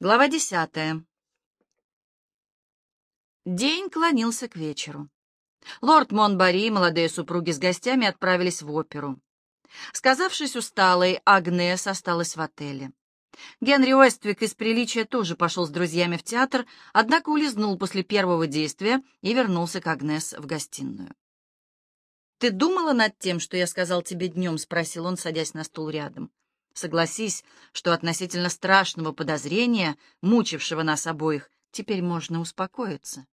Глава десятая. День клонился к вечеру. Лорд Монбари и молодые супруги с гостями отправились в оперу. Сказавшись усталой, Агнес осталась в отеле. Генри Уэствик из приличия тоже пошел с друзьями в театр, однако улизнул после первого действия и вернулся к Агнес в гостиную. «Ты думала над тем, что я сказал тебе днем?» — спросил он, садясь на стул рядом. Согласись, что относительно страшного подозрения, мучившего нас обоих, теперь можно успокоиться.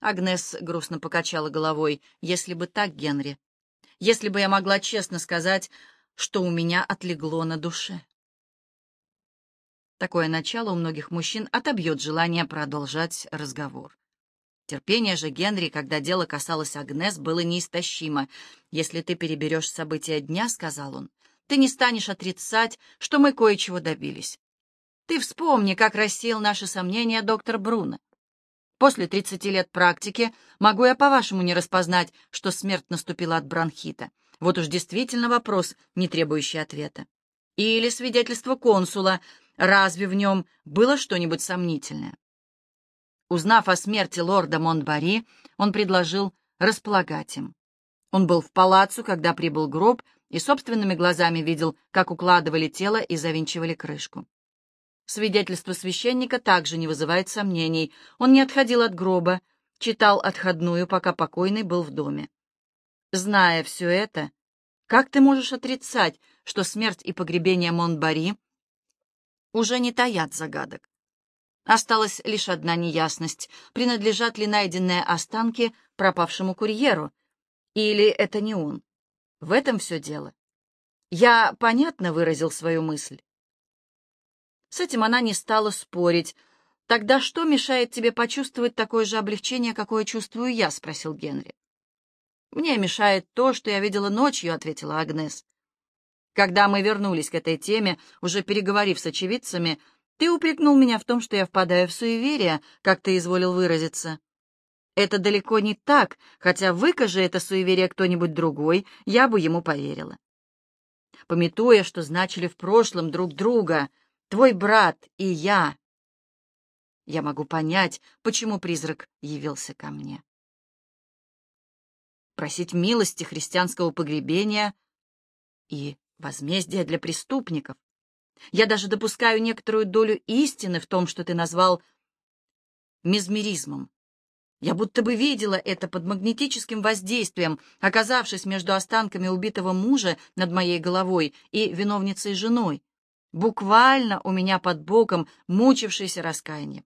Агнес грустно покачала головой. Если бы так, Генри, если бы я могла честно сказать, что у меня отлегло на душе. Такое начало у многих мужчин отобьет желание продолжать разговор. Терпение же Генри, когда дело касалось Агнес, было неистощимо. «Если ты переберешь события дня, — сказал он, ты не станешь отрицать, что мы кое-чего добились. Ты вспомни, как рассеял наши сомнения доктор Бруно. После 30 лет практики могу я, по-вашему, не распознать, что смерть наступила от бронхита. Вот уж действительно вопрос, не требующий ответа. Или свидетельство консула, разве в нем было что-нибудь сомнительное? Узнав о смерти лорда Монтбари, он предложил располагать им. Он был в палацу, когда прибыл гроб, и собственными глазами видел, как укладывали тело и завинчивали крышку. Свидетельство священника также не вызывает сомнений. Он не отходил от гроба, читал отходную, пока покойный был в доме. Зная все это, как ты можешь отрицать, что смерть и погребение Монбари уже не таят загадок? Осталась лишь одна неясность, принадлежат ли найденные останки пропавшему курьеру, или это не он. В этом все дело. Я понятно выразил свою мысль. С этим она не стала спорить. «Тогда что мешает тебе почувствовать такое же облегчение, какое чувствую я?» — спросил Генри. «Мне мешает то, что я видела ночью», — ответила Агнес. «Когда мы вернулись к этой теме, уже переговорив с очевидцами, ты упрекнул меня в том, что я впадаю в суеверие, как ты изволил выразиться. Это далеко не так, хотя выкажи это суеверие кто-нибудь другой, я бы ему поверила. Пометуя, что значили в прошлом друг друга, твой брат и я, я могу понять, почему призрак явился ко мне. Просить милости христианского погребения и возмездия для преступников. Я даже допускаю некоторую долю истины в том, что ты назвал мезмеризмом. Я будто бы видела это под магнетическим воздействием, оказавшись между останками убитого мужа над моей головой и виновницей женой, буквально у меня под боком мучившейся раскаянием.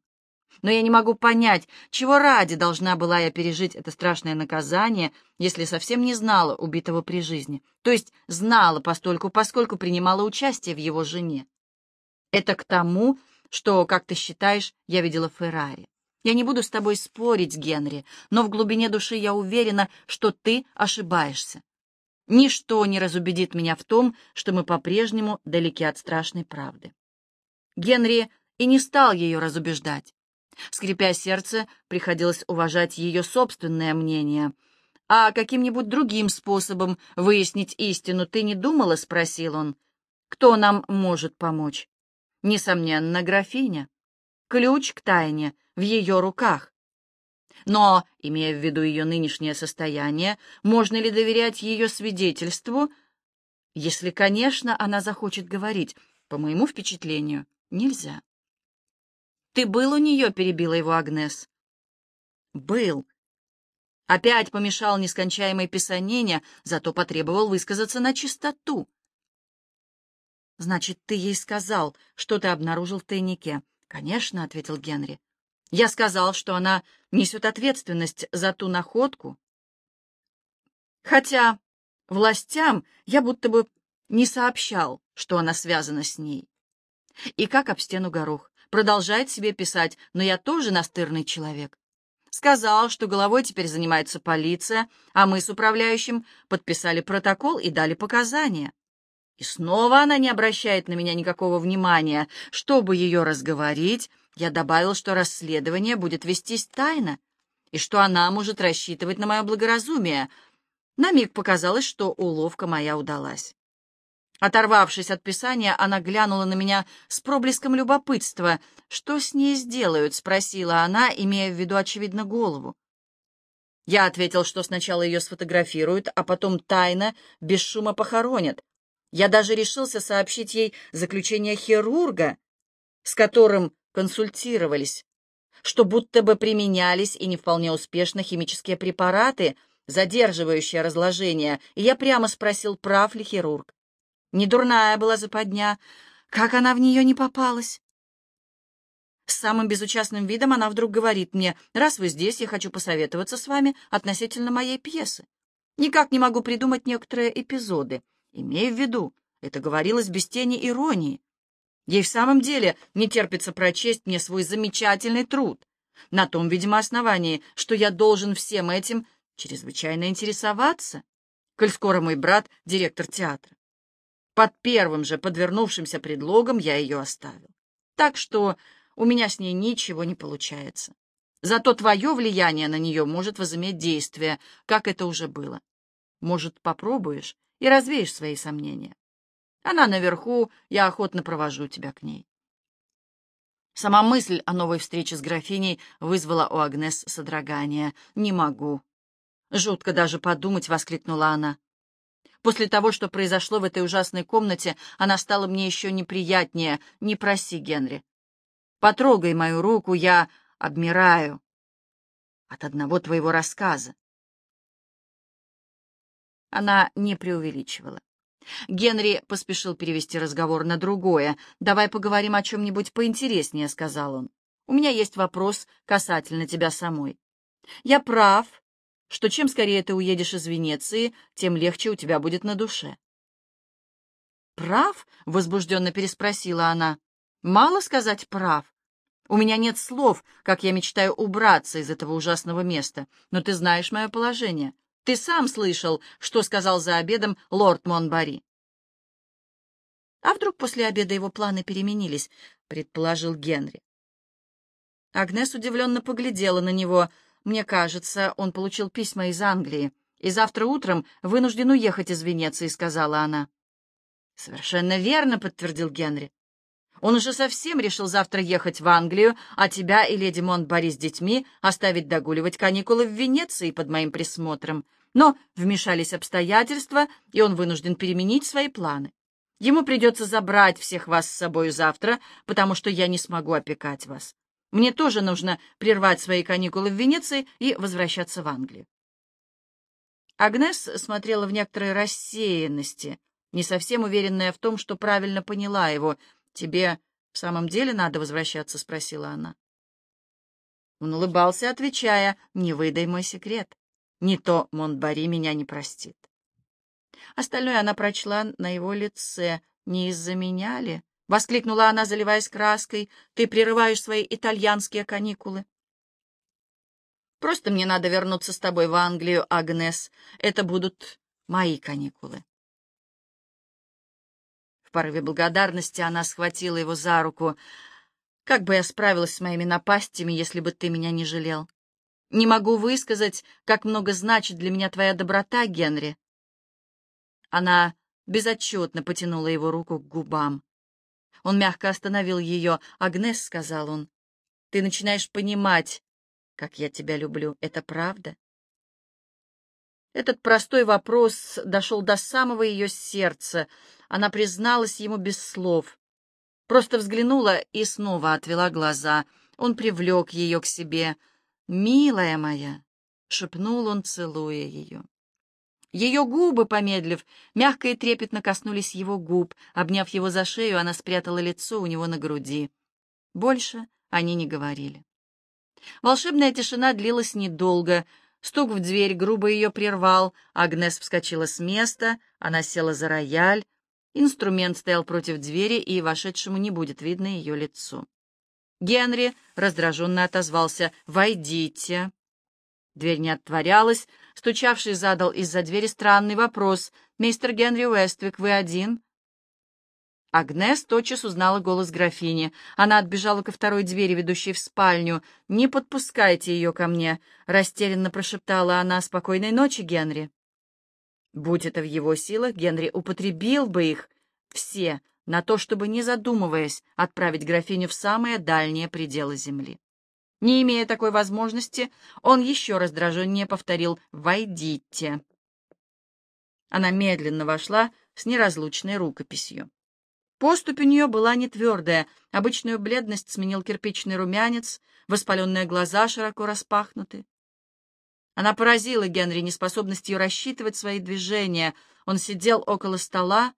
Но я не могу понять, чего ради должна была я пережить это страшное наказание, если совсем не знала убитого при жизни, то есть знала постольку, поскольку принимала участие в его жене. Это к тому, что, как ты считаешь, я видела Феррари. Я не буду с тобой спорить, Генри, но в глубине души я уверена, что ты ошибаешься. Ничто не разубедит меня в том, что мы по-прежнему далеки от страшной правды. Генри и не стал ее разубеждать. Скрипя сердце, приходилось уважать ее собственное мнение. «А каким-нибудь другим способом выяснить истину ты не думала?» — спросил он. «Кто нам может помочь?» «Несомненно, графиня. Ключ к тайне в ее руках. Но, имея в виду ее нынешнее состояние, можно ли доверять ее свидетельству, если, конечно, она захочет говорить? По моему впечатлению, нельзя. «Ты был у нее?» — перебила его Агнес. «Был». Опять помешал нескончаемой писанине, зато потребовал высказаться на чистоту. «Значит, ты ей сказал, что ты обнаружил в тайнике?» «Конечно», — ответил Генри. Я сказал, что она несет ответственность за ту находку. Хотя властям я будто бы не сообщал, что она связана с ней. И как об стену горох. Продолжает себе писать, но я тоже настырный человек. Сказал, что головой теперь занимается полиция, а мы с управляющим подписали протокол и дали показания. И снова она не обращает на меня никакого внимания. Чтобы ее разговорить, я добавил, что расследование будет вестись тайно, и что она может рассчитывать на мое благоразумие. На миг показалось, что уловка моя удалась. Оторвавшись от писания, она глянула на меня с проблеском любопытства. «Что с ней сделают?» — спросила она, имея в виду, очевидно, голову. Я ответил, что сначала ее сфотографируют, а потом тайно, без шума похоронят. Я даже решился сообщить ей заключение хирурга, с которым консультировались, что будто бы применялись и не вполне успешно химические препараты, задерживающие разложение, и я прямо спросил, прав ли хирург. Недурная была западня, как она в нее не попалась. С самым безучастным видом она вдруг говорит мне, «Раз вы здесь, я хочу посоветоваться с вами относительно моей пьесы. Никак не могу придумать некоторые эпизоды. Имею в виду, это говорилось без тени иронии. Ей в самом деле не терпится прочесть мне свой замечательный труд. На том, видимо, основании, что я должен всем этим чрезвычайно интересоваться, коль скоро мой брат — директор театра. Под первым же подвернувшимся предлогом я ее оставил. Так что у меня с ней ничего не получается. Зато твое влияние на нее может возыметь действие, как это уже было. Может, попробуешь и развеешь свои сомнения. Она наверху, я охотно провожу тебя к ней. Сама мысль о новой встрече с графиней вызвала у Агнес содрогание. «Не могу». «Жутко даже подумать», — воскликнула она. «После того, что произошло в этой ужасной комнате, она стала мне еще неприятнее. Не проси, Генри. Потрогай мою руку, я обмираю от одного твоего рассказа. Она не преувеличивала. Генри поспешил перевести разговор на другое. «Давай поговорим о чем-нибудь поинтереснее», — сказал он. «У меня есть вопрос касательно тебя самой. Я прав, что чем скорее ты уедешь из Венеции, тем легче у тебя будет на душе». «Прав?» — возбужденно переспросила она. Мало сказать прав. У меня нет слов, как я мечтаю убраться из этого ужасного места, но ты знаешь мое положение. Ты сам слышал, что сказал за обедом лорд Монбари. А вдруг после обеда его планы переменились, предположил Генри. Агнес удивленно поглядела на него. Мне кажется, он получил письма из Англии, и завтра утром вынужден уехать из Венеции, сказала она. Совершенно верно, подтвердил Генри. Он уже совсем решил завтра ехать в Англию, а тебя и леди Монтбари с детьми оставить догуливать каникулы в Венеции под моим присмотром. Но вмешались обстоятельства, и он вынужден переменить свои планы. Ему придется забрать всех вас с собой завтра, потому что я не смогу опекать вас. Мне тоже нужно прервать свои каникулы в Венеции и возвращаться в Англию. Агнес смотрела в некоторой рассеянности, не совсем уверенная в том, что правильно поняла его — «Тебе в самом деле надо возвращаться?» — спросила она. Он улыбался, отвечая, «Не выдай мой секрет. Не то Монтбари меня не простит». Остальное она прочла на его лице. «Не из-за меня ли?» — воскликнула она, заливаясь краской. «Ты прерываешь свои итальянские каникулы». «Просто мне надо вернуться с тобой в Англию, Агнес. Это будут мои каникулы». В порыве благодарности она схватила его за руку. «Как бы я справилась с моими напастями, если бы ты меня не жалел? Не могу высказать, как много значит для меня твоя доброта, Генри». Она безотчетно потянула его руку к губам. Он мягко остановил ее. «Агнес», — сказал он, — «ты начинаешь понимать, как я тебя люблю. Это правда?» Этот простой вопрос дошел до самого ее сердца. Она призналась ему без слов. Просто взглянула и снова отвела глаза. Он привлек ее к себе. «Милая моя!» — шепнул он, целуя ее. Ее губы, помедлив, мягко и трепетно коснулись его губ. Обняв его за шею, она спрятала лицо у него на груди. Больше они не говорили. Волшебная тишина длилась недолго — Стук в дверь грубо ее прервал. Агнес вскочила с места, она села за рояль. Инструмент стоял против двери, и вошедшему не будет видно ее лицо. Генри раздраженно отозвался «Войдите». Дверь не отворялась. Стучавший задал из-за двери странный вопрос. «Мистер Генри Уэствик, вы один?» Агнес тотчас узнала голос графини. Она отбежала ко второй двери, ведущей в спальню. «Не подпускайте ее ко мне», — растерянно прошептала она. «Спокойной ночи, Генри». Будь это в его силах, Генри употребил бы их, все на то, чтобы, не задумываясь, отправить графиню в самые дальние пределы земли. Не имея такой возможности, он еще раздраженнее повторил «Войдите». Она медленно вошла с неразлучной рукописью. Поступь у нее была не твердая, обычную бледность сменил кирпичный румянец, воспаленные глаза широко распахнуты. Она поразила Генри неспособностью рассчитывать свои движения. Он сидел около стола,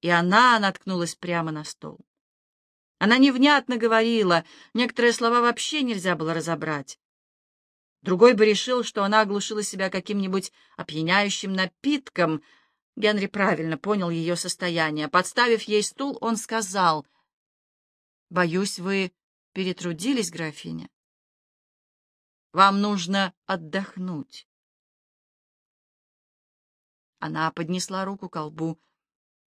и она наткнулась прямо на стол. Она невнятно говорила, некоторые слова вообще нельзя было разобрать. Другой бы решил, что она оглушила себя каким-нибудь опьяняющим напитком. Генри правильно понял ее состояние. Подставив ей стул, он сказал, «Боюсь, вы перетрудились, графиня. Вам нужно отдохнуть». Она поднесла руку к колбу.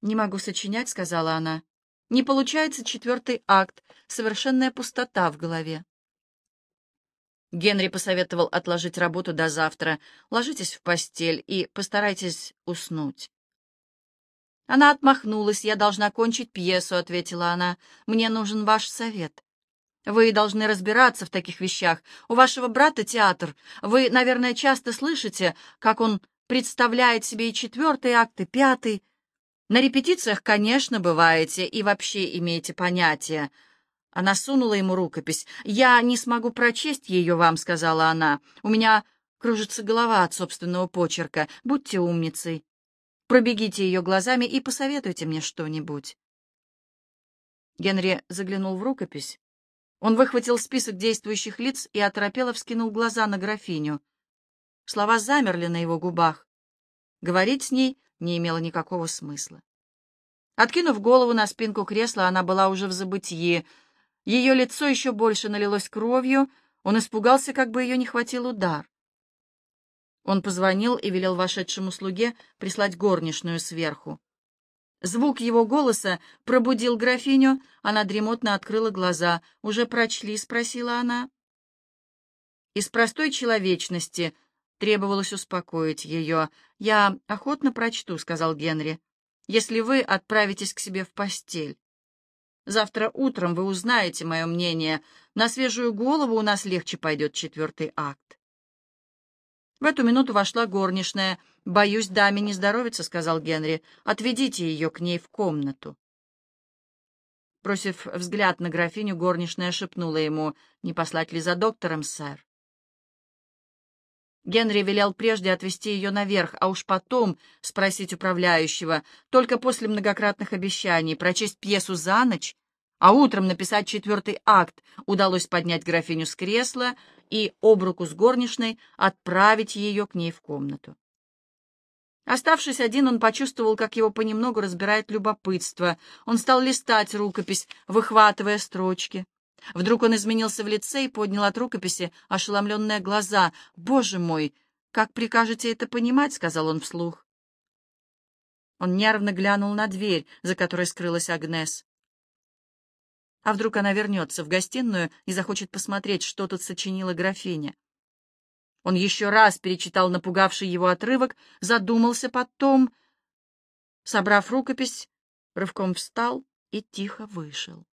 «Не могу сочинять», — сказала она. «Не получается четвертый акт, совершенная пустота в голове». Генри посоветовал отложить работу до завтра. Ложитесь в постель и постарайтесь уснуть. Она отмахнулась. «Я должна кончить пьесу», — ответила она. «Мне нужен ваш совет. Вы должны разбираться в таких вещах. У вашего брата театр. Вы, наверное, часто слышите, как он представляет себе и четвертый акт, и пятый. На репетициях, конечно, бываете и вообще имеете понятие. Она сунула ему рукопись. «Я не смогу прочесть ее вам», — сказала она. «У меня кружится голова от собственного почерка. Будьте умницей. Пробегите ее глазами и посоветуйте мне что-нибудь». Генри заглянул в рукопись. Он выхватил список действующих лиц и оторопело вскинул глаза на графиню. Слова замерли на его губах. Говорить с ней не имело никакого смысла. Откинув голову на спинку кресла, она была уже в забытье — ее лицо еще больше налилось кровью, он испугался, как бы ее не хватил удар. Он позвонил и велел вошедшему слуге прислать горничную сверху. Звук его голоса пробудил графиню, она дремотно открыла глаза. «Уже прочли?» — спросила она. Из простой человечности требовалось успокоить ее. «Я охотно прочту», — сказал Генри, — «если вы отправитесь к себе в постель». Завтра утром вы узнаете мое мнение. На свежую голову у нас легче пойдет четвертый акт. В эту минуту вошла горничная. «Боюсь, даме не здоровится», — сказал Генри. «Отведите ее к ней в комнату». Бросив взгляд на графиню, горничная шепнула ему, «Не послать ли за доктором, сэр?» Генри велел прежде отвезти ее наверх, а уж потом спросить управляющего, только после многократных обещаний прочесть пьесу за ночь, а утром написать четвертый акт, удалось поднять графиню с кресла и, об руку с горничной, отправить ее к ней в комнату. Оставшись один, он почувствовал, как его понемногу разбирает любопытство. Он стал листать рукопись, выхватывая строчки. Вдруг он изменился в лице и поднял от рукописи ошеломленные глаза. «Боже мой, как прикажете это понимать?» — сказал он вслух. Он нервно глянул на дверь, за которой скрылась Агнес. А вдруг она вернется в гостиную и захочет посмотреть, что тут сочинила графиня? Он еще раз перечитал напугавший его отрывок, задумался потом, собрав рукопись, рывком встал и тихо вышел.